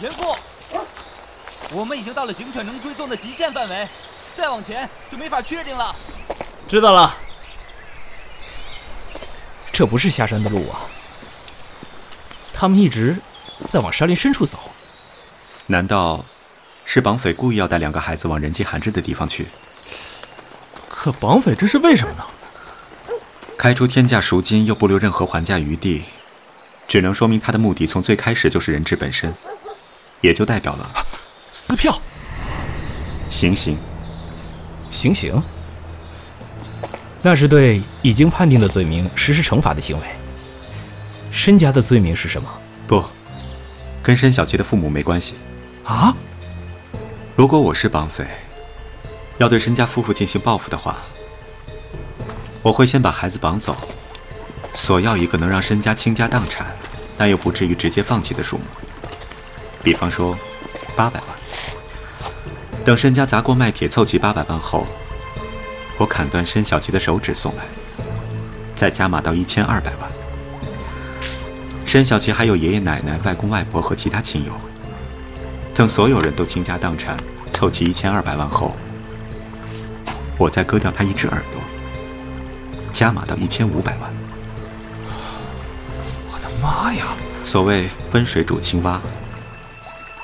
严父，我们已经到了警犬能追踪的极限范围，再往前就没法确定了。知道了，这不是下山的路啊！他们一直在往山林深处走。难道是绑匪故意要带两个孩子往人迹罕至的地方去？可绑匪这是为什么呢？开出天价赎金又不留任何还价余地，只能说明他的目的从最开始就是人质本身。也就代表了撕票、行刑、行刑，那是对已经判定的罪名实施惩罚的行为。申家的罪名是什么？不，跟申小琪的父母没关系。啊？如果我是绑匪，要对申家夫妇进行报复的话，我会先把孩子绑走，索要一个能让申家倾家荡产，但又不至于直接放弃的数目。比方说，八百万。等申家砸锅卖铁凑齐八百万后，我砍断申小琪的手指送来，再加码到一千二百万。申小琪还有爷爷奶奶、外公外婆和其他亲友。等所有人都倾家荡产，凑齐一千二百万后，我再割掉他一只耳朵，加码到一千五百万。我的妈呀！所谓温水煮青蛙。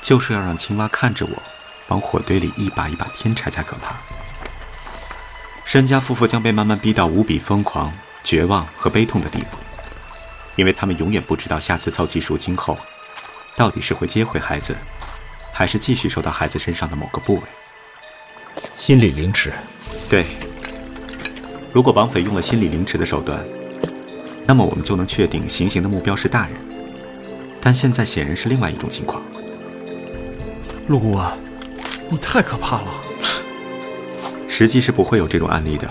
就是要让青蛙看着我，往火堆里一把一把添柴才可怕。申家夫妇将被慢慢逼到无比疯狂、绝望和悲痛的地步，因为他们永远不知道下次凑齐赎金后，到底是会接回孩子，还是继续受到孩子身上的某个部位。心理凌迟。对。如果绑匪用了心理凌迟的手段，那么我们就能确定行刑的目标是大人。但现在显然是另外一种情况。陆顾问，你太可怕了。实际是不会有这种案例的。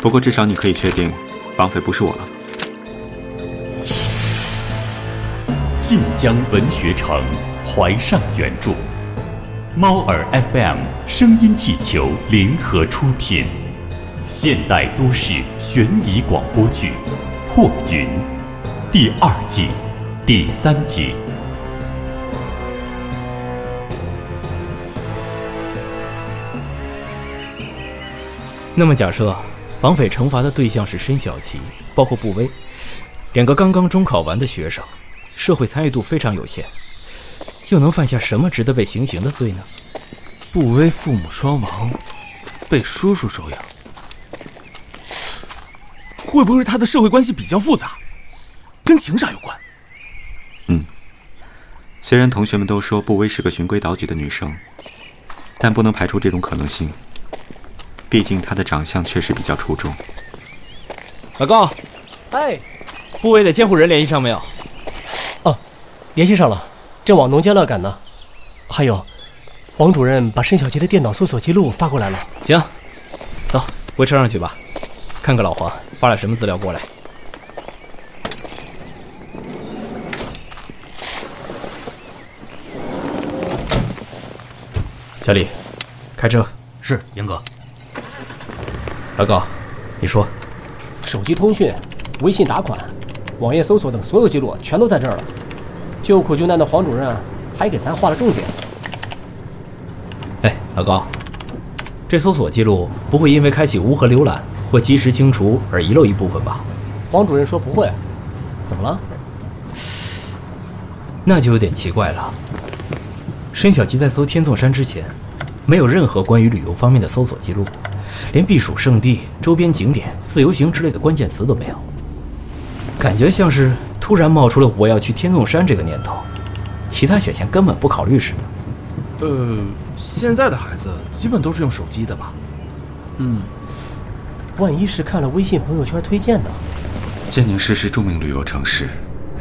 不过至少你可以确定，绑匪不是我了。晋江文学城，怀上原著，猫耳 FM 声音气球联合出品，现代都市悬疑广播剧《破云》第二季第三集。那么假设，绑匪惩罚的对象是申小琪，包括布威，两个刚刚中考完的学生，社会参与度非常有限，又能犯下什么值得被行刑的罪呢？布威父母双亡，被叔叔收养，会不会他的社会关系比较复杂，跟情杀有关？嗯，虽然同学们都说布威是个循规蹈矩的女生，但不能排除这种可能性。毕竟他的长相确实比较出众。老高，哎，部委的监护人联系上没有？哦，联系上了，正往农家乐赶呢。还有，黄主任把申小杰的电脑搜索记录发过来了。行，走回车上去吧，看看老黄发了什么资料过来。小李，开车。是，严哥。老高，你说，手机通讯、微信打款、网页搜索等所有记录全都在这儿了。救苦救难的黄主任还给咱画了重点。哎，老高，这搜索记录不会因为开启无痕浏览或及时清除而遗漏一部分吧？黄主任说不会。怎么了？那就有点奇怪了。申小吉在搜天纵山之前，没有任何关于旅游方面的搜索记录。连避暑胜地、周边景点、自由行之类的关键词都没有，感觉像是突然冒出了我要去天纵山这个念头，其他选项根本不考虑似的。呃，现在的孩子基本都是用手机的吧？嗯，万一是看了微信朋友圈推荐呢？建宁市是著名旅游城市，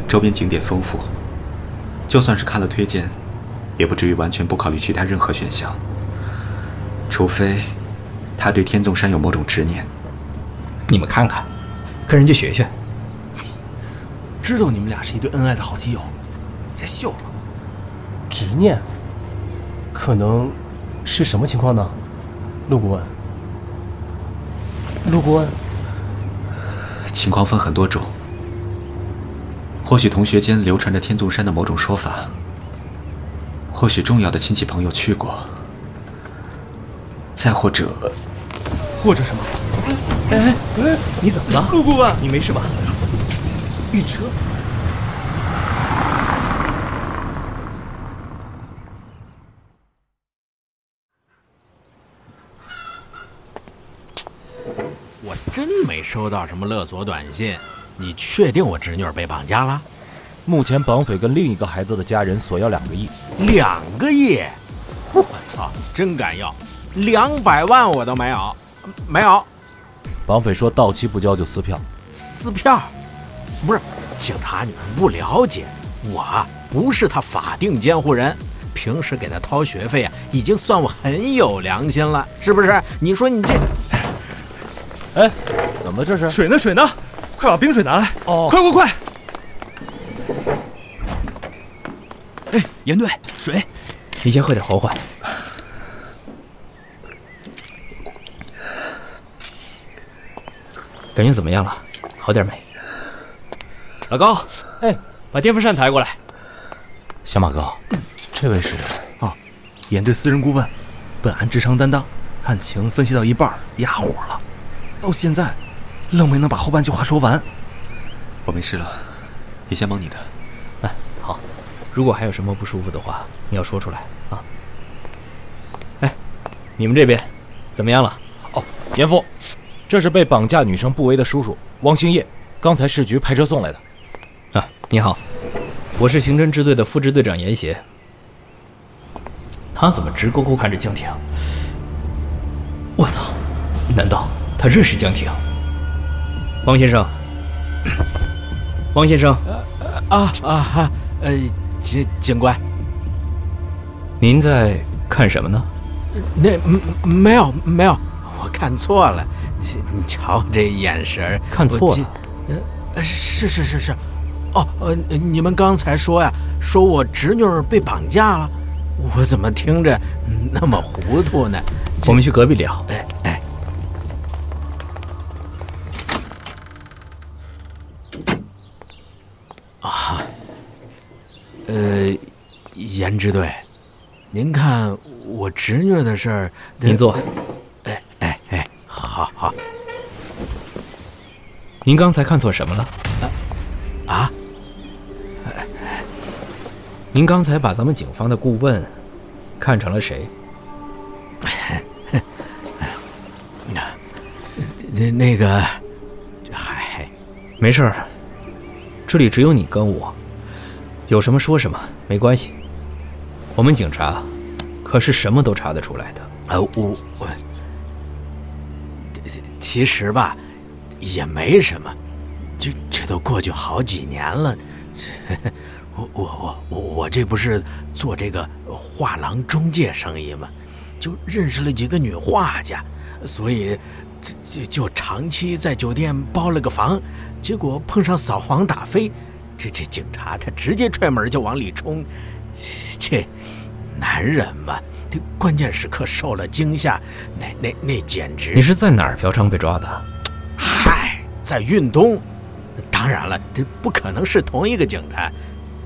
周边景点丰富，就算是看了推荐，也不至于完全不考虑其他任何选项，除非。他对天纵山有某种执念，你们看看，跟人家学学。知道你们俩是一对恩爱的好基友，别秀了。执念，可能是什么情况呢？陆顾问，陆顾问，情况分很多种。或许同学间流传着天纵山的某种说法，或许重要的亲戚朋友去过，再或者，或者什么？哎哎哎，你怎么了？陆顾问，你没事吧？晕车。我真没收到什么勒索短信，你确定我侄女被绑架了？目前绑匪跟另一个孩子的家人索要两个亿，两个亿！我操，真敢要！两百万我都没有，没有。绑匪说到期不交就撕票，撕票？不是，警察你们不了解，我不是他法定监护人，平时给他掏学费啊，已经算我很有良心了，是不是？你说你这，哎，怎么了这是？水呢？水呢？快把冰水拿来！哦，快快快！哎，严队，水，你先喝点缓缓。感觉怎么样了？好点没？老高，哎，把电风扇抬过来。小马哥，这位是？啊，严队私人顾问，本案智商担当，案情分析到一半哑火了，到现在愣没能把后半句话说完。我没事了，你先忙你的。哎，好，如果还有什么不舒服的话，你要说出来啊。哎，你们这边怎么样了？哦，严父，这是被绑架女生不为的叔叔汪兴业，刚才市局派车送来的。啊，你好，我是刑侦支队的副支队长严协。他怎么直勾勾看着江婷？我操！难道他认识江婷？汪先生，汪先生，啊啊呃，警警官，您在看什么呢？那没有没有，我看错了。你瞧我这眼神看错了？呃，是是是是，哦呃，你们刚才说呀，说我侄女被绑架了，我怎么听着那么糊涂呢？我们去隔壁聊。哎哎。啊，呃，严支队，您看我侄女的事儿，您坐。哎哎哎，好好。您刚才看错什么了？啊？您刚才把咱们警方的顾问看成了谁？那那个，嗨，没事儿。这里只有你跟我，有什么说什么，没关系。我们警察可是什么都查得出来的。呃，我我其实吧，也没什么，这这都过去好几年了。我我我我我这不是做这个画廊中介生意吗？就认识了几个女画家，所以就就长期在酒店包了个房。结果碰上扫黄打非，这这警察他直接踹门就往里冲，这男人嘛，这关键时刻受了惊吓，那那那简直……你是在哪儿嫖娼被抓的？在运东。当然了，这不可能是同一个警察，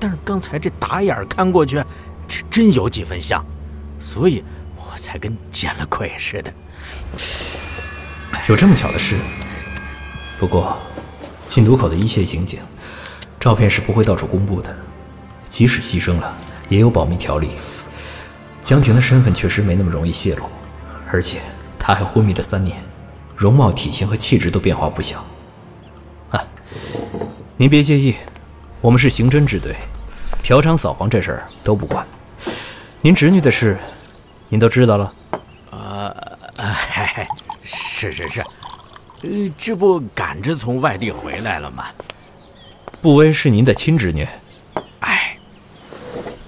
但是刚才这打眼看过去，这真有几分像，所以我才跟见了鬼似的。有这么巧的事？不过。禁毒口的一线刑警，照片是不会到处公布的，即使牺牲了，也有保密条例。江婷的身份确实没那么容易泄露，而且她还昏迷了三年，容貌、体型和气质都变化不小。啊，您别介意，我们是刑侦支队，嫖娼、扫黄这事儿都不管。您侄女的事，您都知道了？呃，嗨，是是是。呃，这不赶着从外地回来了吗？不薇是您的亲侄女。哎，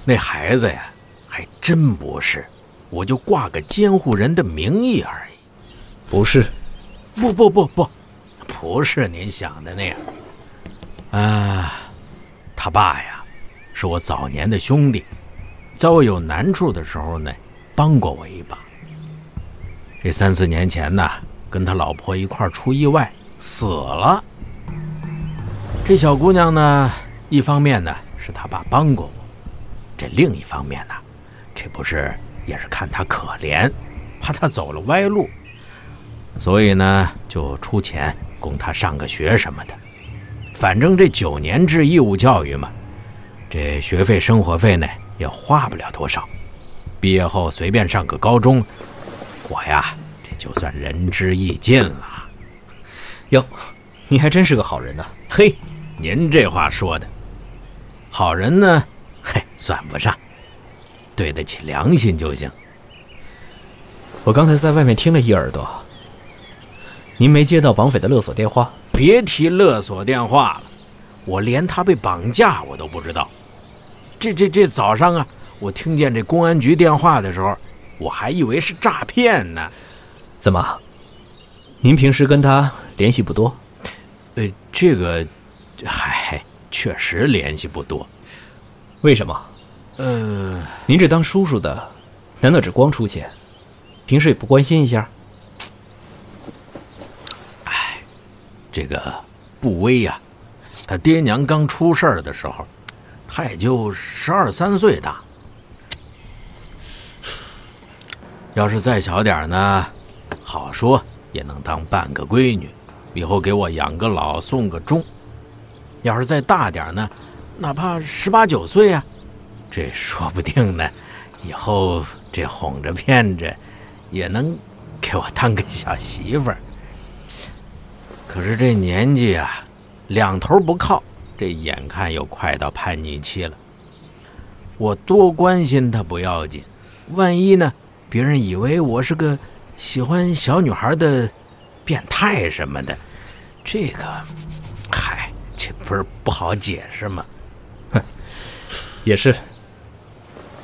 那孩子呀，还真不是，我就挂个监护人的名义而已。不是？不不不不，不是您想的那样。啊，他爸呀，是我早年的兄弟，在我有难处的时候呢，帮过我一把。这三四年前呢。跟他老婆一块出意外死了。这小姑娘呢，一方面呢是他爸帮过我，这另一方面呢，这不是也是看他可怜，怕他走了歪路，所以呢就出钱供他上个学什么的。反正这九年制义务教育嘛，这学费、生活费呢也花不了多少。毕业后随便上个高中，我呀这就算仁至义尽了。哟，你还真是个好人呢。嘿，您这话说的，好人呢，嘿，算不上，对得起良心就行。我刚才在外面听了一耳朵，您没接到绑匪的勒索电话？别提勒索电话了，我连他被绑架我都不知道。这这这早上啊，我听见这公安局电话的时候，我还以为是诈骗呢。怎么？您平时跟他联系不多？呃，这个，嗨，确实联系不多。为什么？呃，您这当叔叔的，难道只光出钱？平时也不关心一下？这个布威呀，他爹娘刚出事儿的时候，他也就十二三岁大。要是再小点呢，好说也能当半个闺女，以后给我养个老送个终。要是再大点呢，哪怕十八九岁啊，这说不定呢，以后这哄着骗着，也能给我当个小媳妇儿。可是这年纪啊，两头不靠，这眼看又快到叛逆期了。我多关心他不要紧，万一呢，别人以为我是个喜欢小女孩的变态什么的，这个，嗨，这不是不好解释吗？哼，也是。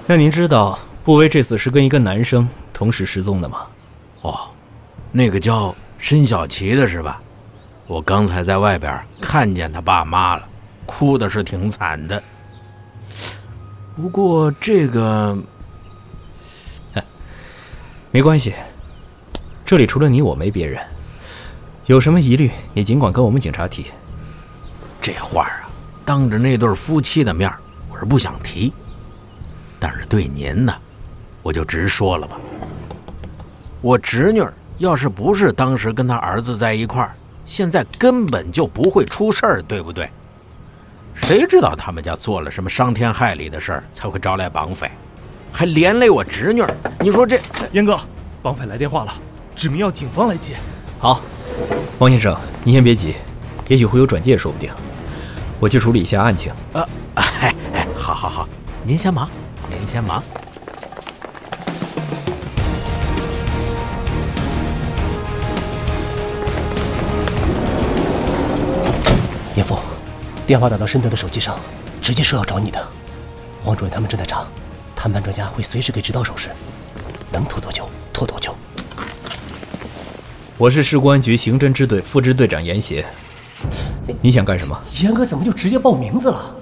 那您知道布威这次是跟一个男生同时失踪的吗？哦，那个叫申小琪的是吧？我刚才在外边看见他爸妈了，哭的是挺惨的。不过这个，没关系，这里除了你我没别人。有什么疑虑，你尽管跟我们警察提。这话啊，当着那对夫妻的面，我是不想提。但是对您呢，我就直说了吧。我侄女要是不是当时跟他儿子在一块儿，现在根本就不会出事儿，对不对？谁知道他们家做了什么伤天害理的事儿，才会招来绑匪，还连累我侄女？你说这……严哥，绑匪来电话了，指明要警方来接。好，王先生，您先别急，也许会有转介，说不定。我去处理一下案情。啊，哎哎，好好好，您先忙，您先忙。电话打到申德的手机上，直接说要找你的。黄主任他们正在查，谈判专家会随时给指导手势，能拖多久拖多久。我是市公安局刑侦支队副支队长严协，你想干什么？严哥怎么就直接报名字了？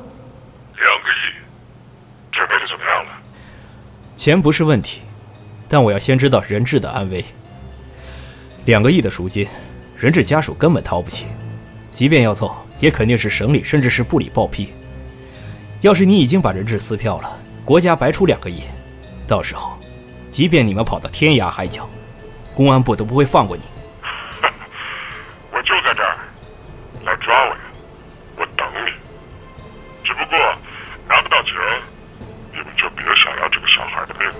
两个亿，准备的怎么样了？钱不是问题，但我要先知道人质的安危。两个亿的赎金，人质家属根本掏不起，即便要凑，也肯定是省里甚至是部里报批。要是你已经把人质撕票了，国家白出两个亿，到时候，即便你们跑到天涯海角，公安部都不会放过你。我就在这儿，来抓我呀！我等你。只不过拿不到钱，你们就别想要这个小孩的命了。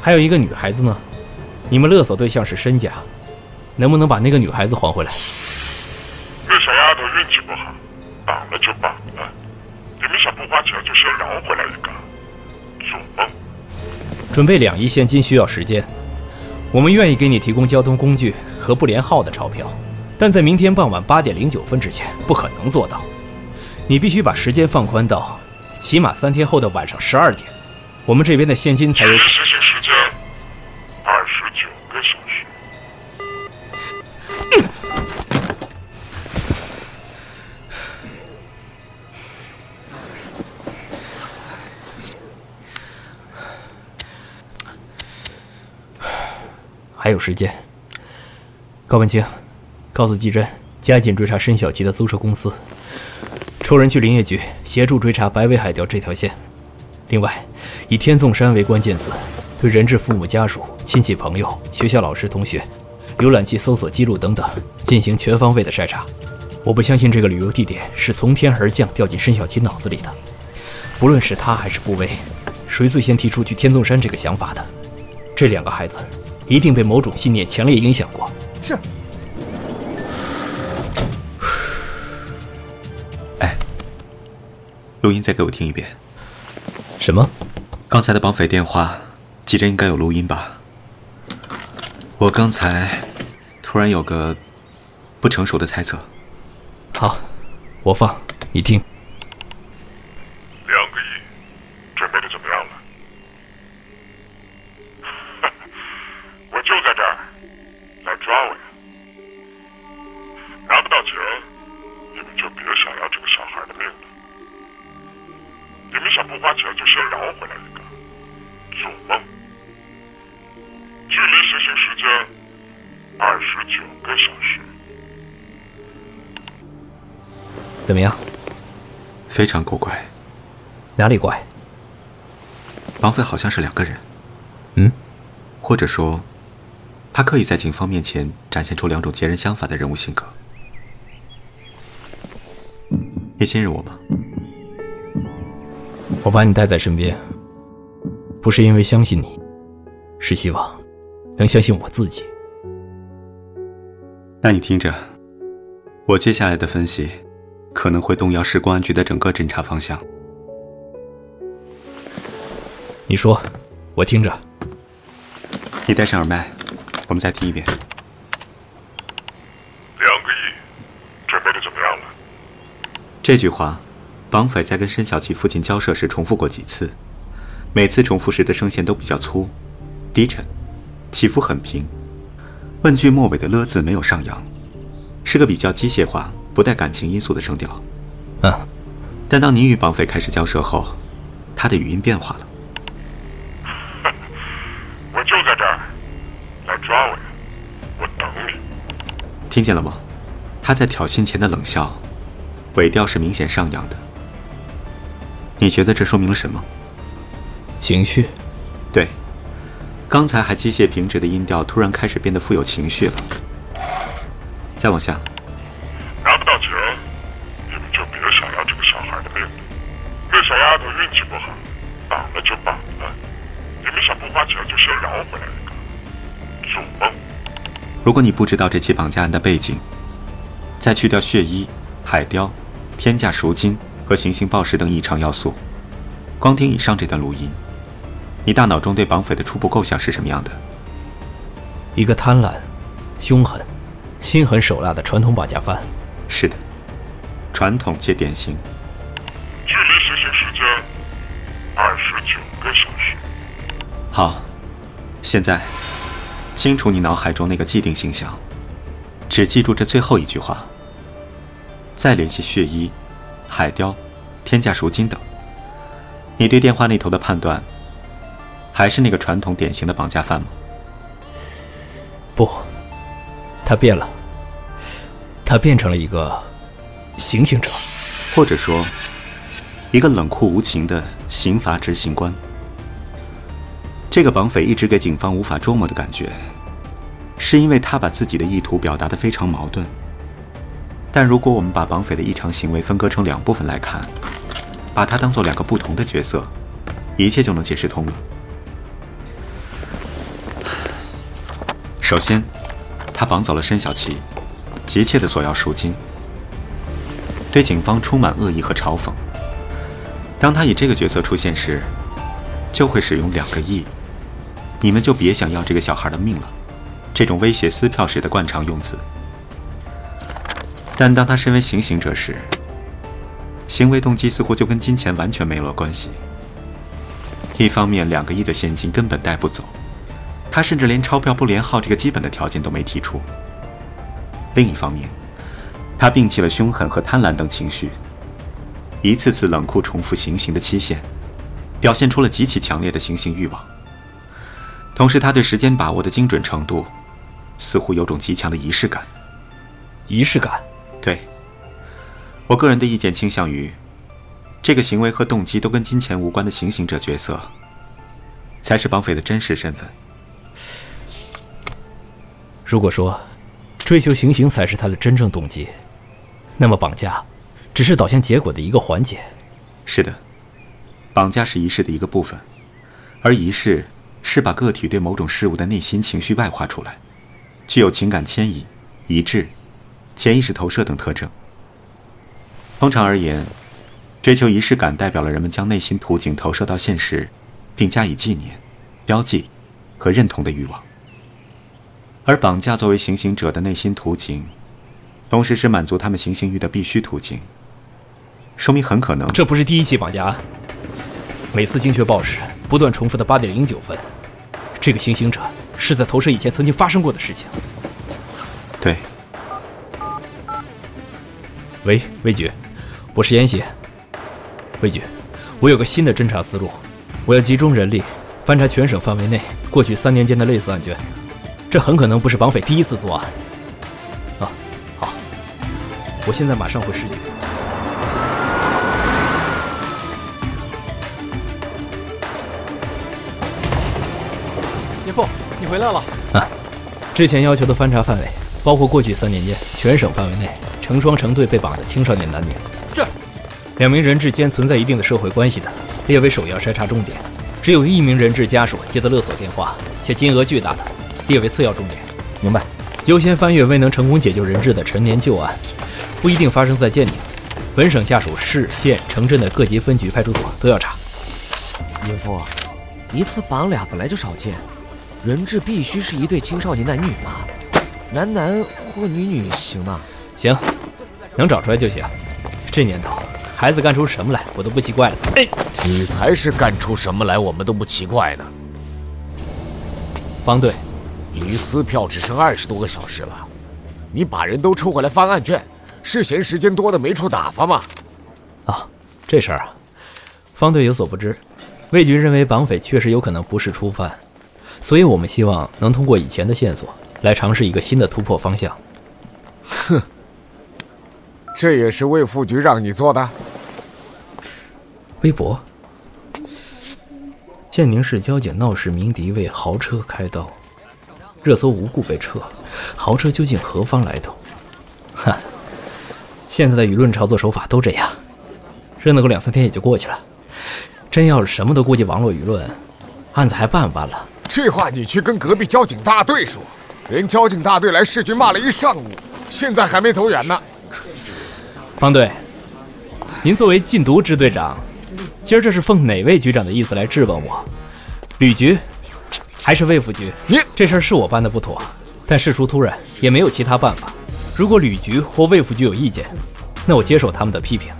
还有一个女孩子呢，你们勒索对象是申家，能不能把那个女孩子还回来？绑了就绑了。你们想不花钱就先饶回来一个，做梦！准备两亿现金需要时间，我们愿意给你提供交通工具和不连号的钞票，但在明天傍晚八点零九分之前不可能做到。你必须把时间放宽到起码三天后的晚上十二点，我们这边的现金才有。还有时间。高文清，告诉季真，加紧追查申小琪的租车公司，抽人去林业局协助追查白尾海钓这条线。另另外，以天纵山为关键词，对人质父母家属、亲戚朋友、学校老师同学、浏览器搜索记录等等进行全方位的筛查。我不相信这个旅游地点是从天而降掉进申小琪脑子里的。不论是他还是顾威，谁最先提出去天纵山这个想法的？这两个孩子一定被某种信念强烈影响过。是。哎，录音再给我听一遍。什么？刚才的绑匪电话，记着应该有录音吧？我刚才突然有个不成熟的猜测。好，我放，你听。非常古怪。哪里怪？绑匪好像是两个人。嗯，或者说，他刻意在警方面前展现出两种截然相反的人物性格。你信任我吗？我把你带在身边，不是因为相信你，是希望能相信我自己。那你听着，我接下来的分析可能会动摇市公安局的整个侦查方向。你说，我听着。你戴上耳麦，我们再听一遍。两个亿，准备的怎么样了？这句话，绑匪在跟申小琪父亲交涉时重复过几次，每次重复时的声线都比较粗、低沉，起伏很平。问句末尾的“了”字没有上扬，是个比较机械化、不带感情因素的声调。嗯，但当你与绑匪开始交涉后，他的语音变化了。我就在这儿，来抓我呀！我等你。听见了吗？他在挑衅前的冷笑，尾调是明显上扬的。你觉得这说明了什么？情绪。对，刚才还机械平直的音调，突然开始变得富有情绪了。再往下。拿不到钱，你们就别想要这个小孩的命了。那小丫头运气不好，绑了就绑了。你们想不花钱就先饶回来！如果你不知道这起绑架案的背景，再去掉血衣、海雕、天价赎金和行星暴食等异常要素，光听以上这段录音，你大脑中对绑匪的初步构想是什么样的？一个贪婪、凶狠、心狠手辣的传统绑架犯。是的，传统且典型。距离行刑时间二十九个小时。好，现在清除你脑海中那个既定形象，只记住这最后一句话。再联系血衣、海雕、天价赎金等。你对电话那头的判断，还是那个传统典型的绑架犯吗？不，他变了。他变成了一个行刑者，或者说，一个冷酷无情的刑罚执行官。这个绑匪一直给警方无法捉摸的感觉，是因为他把自己的意图表达的非常矛盾。但如果我们把绑匪的异常行为分割成两部分来看，把他当做两个不同的角色，一切就能解释通了。首先，他绑走了申小琪，急切的索要赎金，对警方充满恶意和嘲讽。当他以这个角色出现时，就会使用两个亿，你们就别想要这个小孩的命了，这种威胁撕票时的惯常用词。但当他身为行刑者时，行为动机似乎就跟金钱完全没有了关系。一方面，两个亿的现金根本带不走，他甚至连钞票不连号这个基本的条件都没提出。另一方面，他摒弃了凶狠和贪婪等情绪，一次次冷酷重复行刑的期限，表现出了极其强烈的行刑欲望。同时，他对时间把握的精准程度，似乎有种极强的仪式感。仪式感。对，我个人的意见倾向于，这个行为和动机都跟金钱无关的行刑者角色，才是绑匪的真实身份。如果说追求行刑才是他的真正动机，那么绑架只是导向结果的一个环节。是的，绑架是仪式的一个部分，而仪式是把个体对某种事物的内心情绪外化出来，具有情感迁移、一致、潜意识投射等特征。通常而言，追求仪式感代表了人们将内心图景投射到现实，并加以纪念、标记和认同的欲望。而绑架作为行刑者的内心图景，同时是满足他们行刑欲的必须途径，说明很可能这不是第一起绑架案。每次精确报时不断重复的八点零九分，这个行刑者是在投射以前曾经发生过的事情。对。喂，魏局，我是严喜。魏局，我有个新的侦查思路，我要集中人力翻查全省范围内过去三年间的类似案卷。这很可能不是绑匪第一次作案。啊，好，我现在马上回市局。你回来了。啊，之前要求的翻查范围包括过去三年间全省范围内成双成对被绑的青少年男女。是。两名人质间存在一定的社会关系的列为首要筛查重点，只有一名人质家属接到勒索电话且金额巨大的。列为次要重点，明白。优先翻阅未能成功解救人质的陈年旧案，不一定发生在建宁。本省下属市县城镇的各级分局派出所都要查。严父，一次绑俩本来就少见，人质必须是一对青少年男女吗？男男或女女行吗？行，能找出来就行。这年头，孩子干出什么来，我都不奇怪了。哎，你才是干出什么来，我们都不奇怪呢。方队。离撕票只剩二十多个小时了，你把人都抽回来翻案卷，是嫌时间多的没处打发吗？啊，这事儿啊，方队有所不知，魏局认为绑匪确实有可能不是初犯，所以我们希望能通过以前的线索来尝试一个新的突破方向。哼，这也是魏副局让你做的。微博，建宁市交警闹事鸣笛为豪车开刀。热搜无故被撤，豪车究竟何方来头？哈，现在的舆论炒作手法都这样，热闹个两三天也就过去了。真要是什么都顾及网络舆论，案子还办不办了？这话你去跟隔壁交警大队说，人交警大队来市局骂了一上午，现在还没走远呢。方队，您作为禁毒支队长，今儿这是奉哪位局长的意思来质问我？吕局？还是魏副局，你这事儿是我办的不妥，但事出突然，也没有其他办法。如果吕局或魏副局有意见，那我接受他们的批评，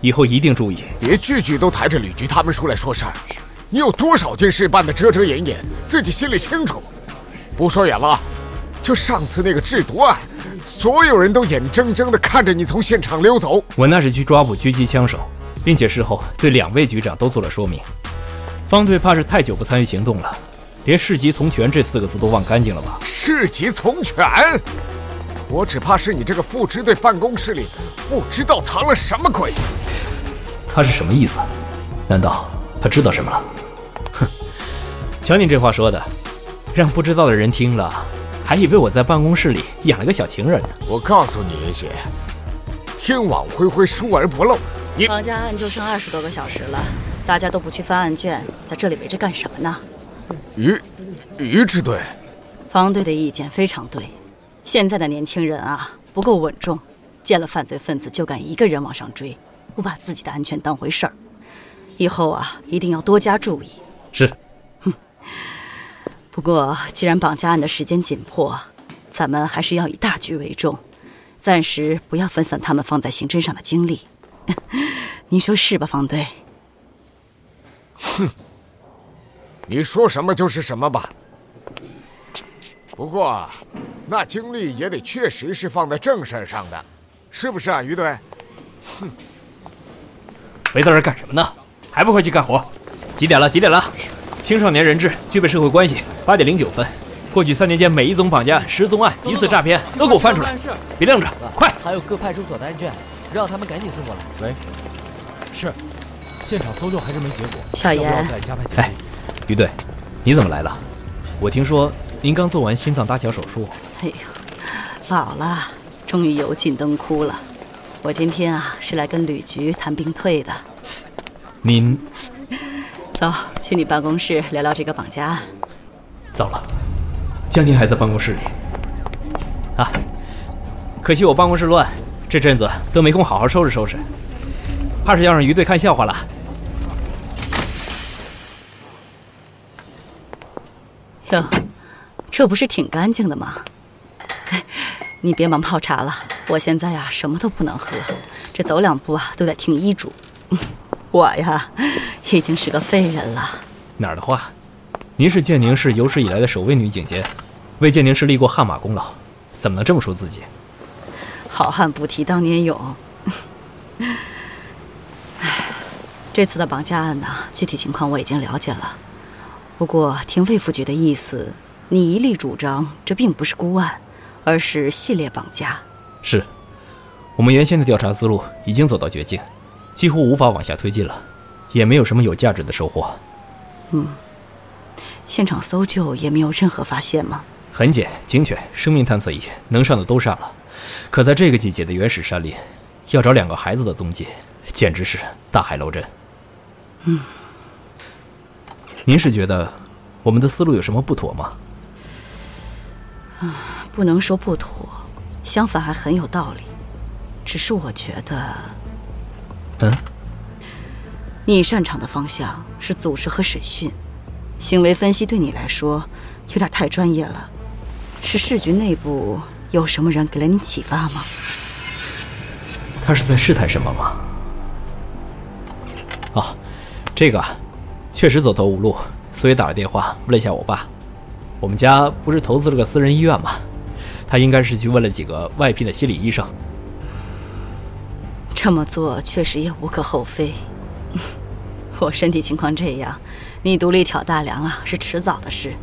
以后一定注意，别句句都抬着吕局他们出来说事儿。你有多少件事办得遮遮掩掩，自己心里清楚。不说远了，就上次那个制毒案，所有人都眼睁睁地看着你从现场溜走。我那是去抓捕狙击枪手，并且事后对两位局长都做了说明。方队怕是太久不参与行动了。连“市级从权”这四个字都忘干净了吧？市级从权，我只怕是你这个副支队办公室里不知道藏了什么鬼。他是什么意思？难道他知道什么了？哼！瞧你这话说的，让不知道的人听了，还以为我在办公室里养了个小情人呢。我告诉你，严姐，天网恢恢，疏而不漏。你绑架案就剩二十多个小时了，大家都不去翻案卷，在这里围着干什么呢？于于支队，方队的意见非常对。现在的年轻人啊，不够稳重，见了犯罪分子就敢一个人往上追，不把自己的安全当回事儿。以后啊，一定要多加注意。是。哼。不过，既然绑架案的时间紧迫，咱们还是要以大局为重，暂时不要分散他们放在刑侦上的精力。您说是吧，方队？哼。你说什么就是什么吧。不过，那精力也得确实是放在正事儿上的，是不是啊，于队？哼，围在这干什么呢？还不快去干活？几点了？几点了？青少年人质具备社会关系，八点零九分。过去三年间，每一宗绑架案、失踪案、疑似诈骗，都给我翻出来！别愣着，快！还有各派出所的案卷，让他们赶紧送过来。喂，是，现场搜救还是没结果。小严？哎，于队，你怎么来了？我听说您刚做完心脏搭桥手术。哎呦，老了，终于油尽灯枯了。我今天啊是来跟吕局谈兵退的。您走，去你办公室聊聊这个绑架案。糟了，江宁还在办公室里。啊，可惜我办公室乱，这阵子都没空好好收拾收拾，怕是要让于队看笑话了。哟，这不是挺干净的吗？哎，你别忙泡茶了，我现在呀什么都不能喝，这走两步啊都得听医嘱。我呀，已经是个废人了。哪儿的话？您是建宁市有史以来的首位女警监，为建宁市立过汗马功劳，怎么能这么说自己？好汉不提当年勇。唉，这次的绑架案呢，具体情况我已经了解了。不过听魏副局的意思，你一力主张这并不是孤案，而是系列绑架。是，我们原先的调查思路已经走到绝境，几乎无法往下推进了，也没有什么有价值的收获。嗯，现场搜救也没有任何发现吗？痕检、警犬、生命探测仪能上的都上了，可在这个季节的原始山林，要找两个孩子的踪迹，简直是大海捞针。嗯，您是觉得我们的思路有什么不妥吗？啊，不能说不妥，相反还很有道理。只是我觉得，嗯，你擅长的方向是组织和审讯，行为分析对你来说有点太专业了。是市局内部有什么人给了你启发吗？他是在试探什么吗？哦，这个确实走投无路，所以打了电话问了一下我爸。我们家不是投资了个私人医院吗？他应该是去问了几个外聘的心理医生。这么做确实也无可厚非。我身体情况这样，你独立挑大梁啊，是迟早的事。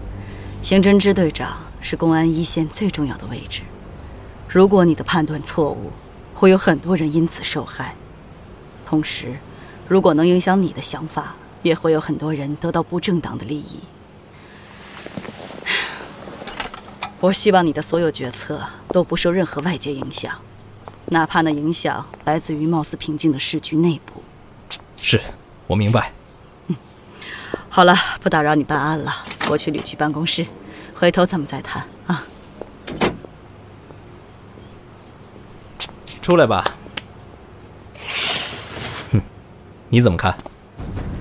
刑侦支队长是公安一线最重要的位置，如果你的判断错误，会有很多人因此受害。同时，如果能影响你的想法，也会有很多人得到不正当的利益。我希望你的所有决策都不受任何外界影响，哪怕那影响来自于貌似平静的市局内部。是，我明白。嗯，好了，不打扰你办案了，我去旅局办公室，回头咱们再谈啊。出来吧。哼，你怎么看？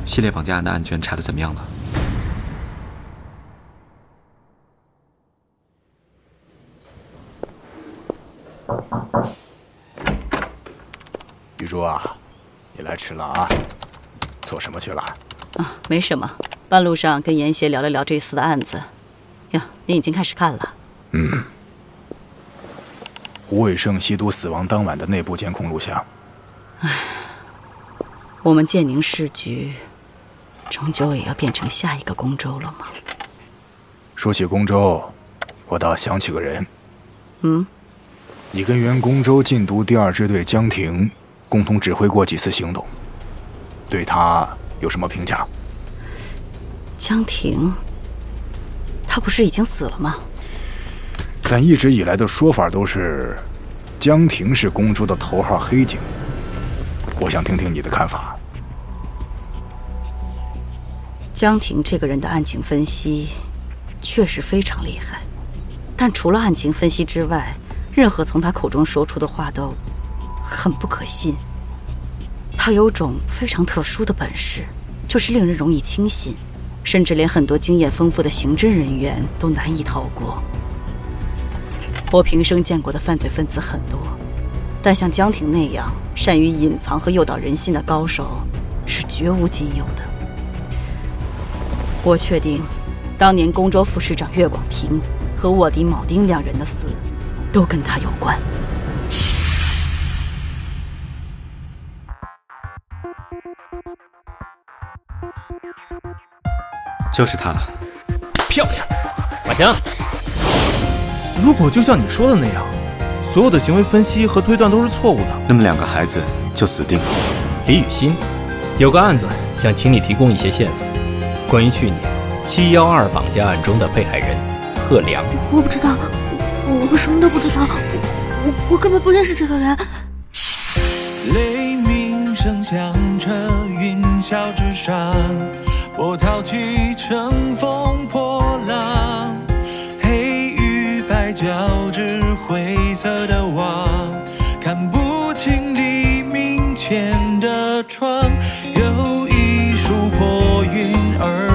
系列绑架案的案卷查的怎么样了？玉珠啊，你来迟了啊！做什么去了？啊，没什么，半路上跟严协聊了聊这次的案子。呀，你已经开始看了？嗯。胡伟胜吸毒死亡当晚的内部监控录像。唉，我们建宁市局，终究也要变成下一个公州了吗？说起公州，我倒想起个人。嗯。你跟原公州禁毒第二支队江婷共同指挥过几次行动，对他有什么评价？江婷，他不是已经死了吗？但一直以来的说法都是，江婷是公主的头号黑警。我想听听你的看法。江婷这个人的案情分析确实非常厉害，但除了案情分析之外，任何从他口中说出的话都很不可信。他有种非常特殊的本事，就是令人容易轻信，甚至连很多经验丰富的刑侦人员都难以逃过。我平生见过的犯罪分子很多，但像江婷那样善于隐藏和诱导人心的高手是绝无仅有的。我确定，当年公州副市长岳广平和卧底铆钉两人的死。都跟他有关，就是他了。漂亮，马翔。如果就像你说的那样，所有的行为分析和推断都是错误的，那么两个孩子就死定了。李雨欣，有个案子，想请你提供一些线索，关于去年七幺二绑架案中的被害人贺良。我不知道，我我什么都不知道，我我根本不认识这个人。雷鸣声响彻云霄之上，我淘气，乘风破浪，黑与白交织，灰色的网，看不清黎明前的窗，有一束破云而